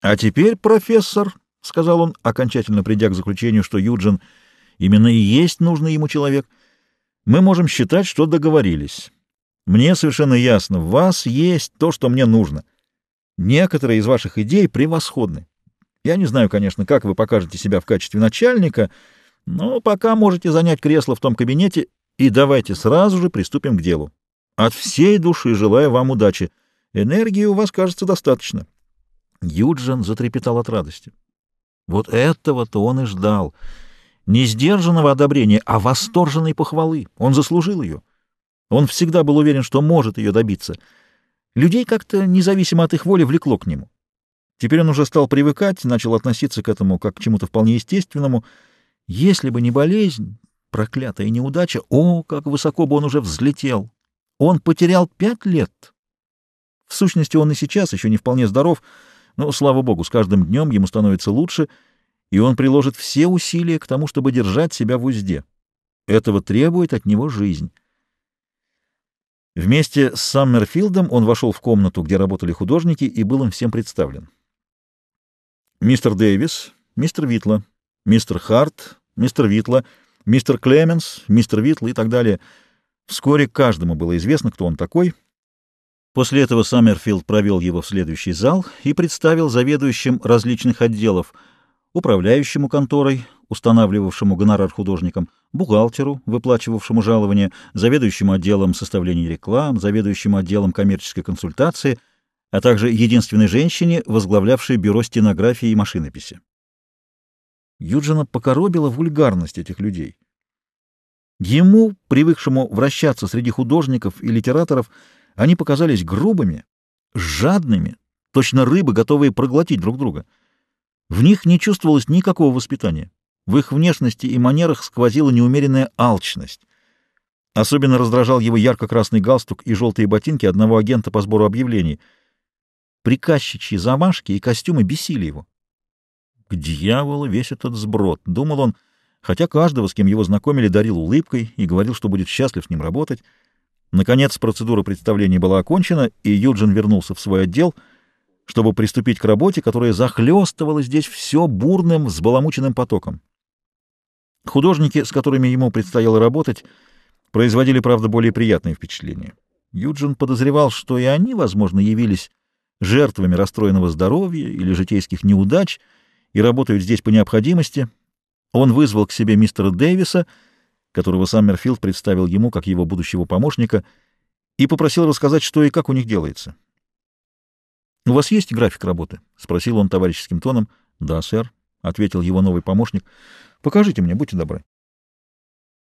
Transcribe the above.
А теперь, профессор, — сказал он, окончательно придя к заключению, что Юджин именно и есть нужный ему человек, — мы можем считать, что договорились. Мне совершенно ясно, в вас есть то, что мне нужно. Некоторые из ваших идей превосходны. Я не знаю, конечно, как вы покажете себя в качестве начальника, но пока можете занять кресло в том кабинете, и давайте сразу же приступим к делу. От всей души желаю вам удачи. Энергии у вас, кажется, достаточно. Юджин затрепетал от радости. Вот этого-то он и ждал. Не сдержанного одобрения, а восторженной похвалы. Он заслужил ее. Он всегда был уверен, что может ее добиться. Людей как-то, независимо от их воли, влекло к нему. Теперь он уже стал привыкать, начал относиться к этому как к чему-то вполне естественному. Если бы не болезнь, проклятая неудача, о, как высоко бы он уже взлетел! Он потерял пять лет. В сущности, он и сейчас еще не вполне здоров, но, слава богу, с каждым днем ему становится лучше, и он приложит все усилия к тому, чтобы держать себя в узде. Этого требует от него жизнь. Вместе с Саммерфилдом он вошел в комнату, где работали художники, и был им всем представлен. Мистер Дэвис, мистер Витла, мистер Харт, мистер Витла, мистер Клеменс, мистер Витла и так далее. Вскоре каждому было известно, кто он такой — После этого Саммерфилд провел его в следующий зал и представил заведующим различных отделов, управляющему конторой, устанавливавшему гонорар художникам, бухгалтеру, выплачивавшему жалования, заведующему отделом составления реклам, заведующему отделом коммерческой консультации, а также единственной женщине, возглавлявшей бюро стенографии и машинописи. Юджина покоробила вульгарность этих людей. Ему, привыкшему вращаться среди художников и литераторов, они показались грубыми, жадными, точно рыбы, готовые проглотить друг друга. В них не чувствовалось никакого воспитания. В их внешности и манерах сквозила неумеренная алчность. Особенно раздражал его ярко-красный галстук и желтые ботинки одного агента по сбору объявлений. Приказчичьи замашки и костюмы бесили его. «К дьяволу весь этот сброд», — думал он, хотя каждого, с кем его знакомили, дарил улыбкой и говорил, что будет счастлив с ним работать. Наконец процедура представления была окончена, и Юджин вернулся в свой отдел, чтобы приступить к работе, которая захлестывала здесь все бурным, взбаламученным потоком. Художники, с которыми ему предстояло работать, производили, правда, более приятные впечатления. Юджин подозревал, что и они, возможно, явились жертвами расстроенного здоровья или житейских неудач и работают здесь по необходимости. Он вызвал к себе мистера Дэвиса — которого Саммерфилд представил ему как его будущего помощника, и попросил рассказать, что и как у них делается. «У вас есть график работы?» — спросил он товарищеским тоном. «Да, сэр», — ответил его новый помощник. «Покажите мне, будьте добры».